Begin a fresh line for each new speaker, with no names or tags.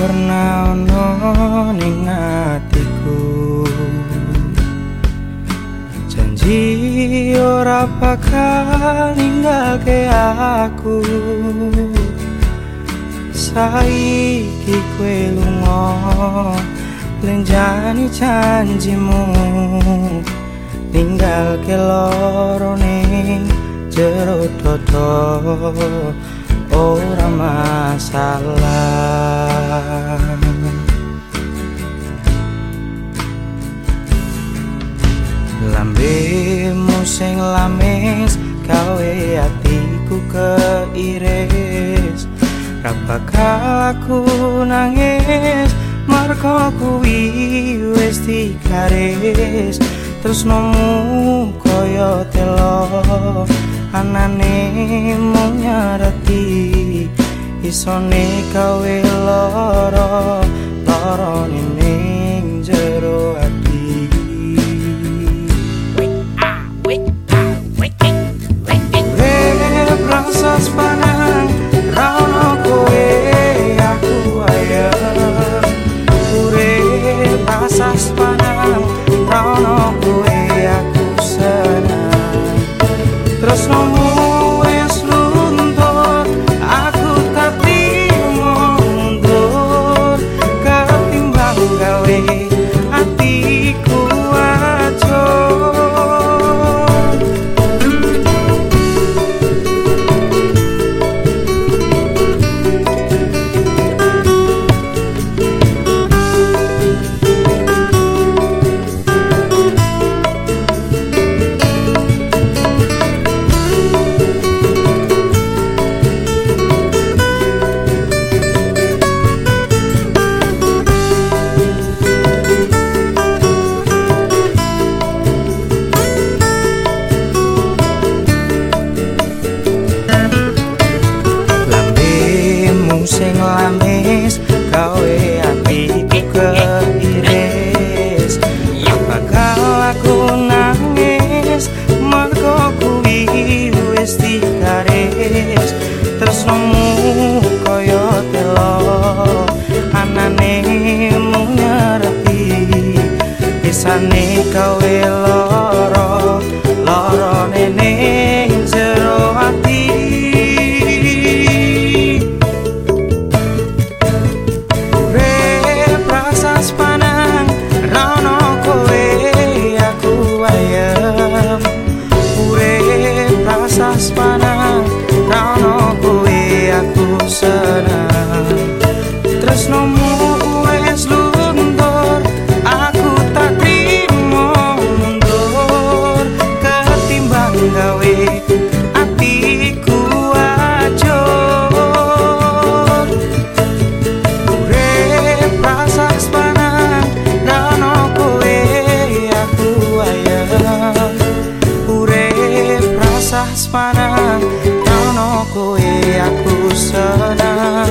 pernah ono ning atiku. Janji ora bakal ninggalke aku. Saiki kue lunga lenjani janjimu. Tinggal ke loro ning jero dodo ora masalah lambemu sing lames gawe atiku keiris. Ra bakal aku nangis marko kuwi wis dikaris terus nomu koyo telo anane mung nyarati isone kawe loro sing lamis gawe atiku keiris bakal aku nangis mergo kuwi wis dikaris tresnomu kaya telo anane mung nyarepi bisane gawe rasa sepanang Rano kowe aku senang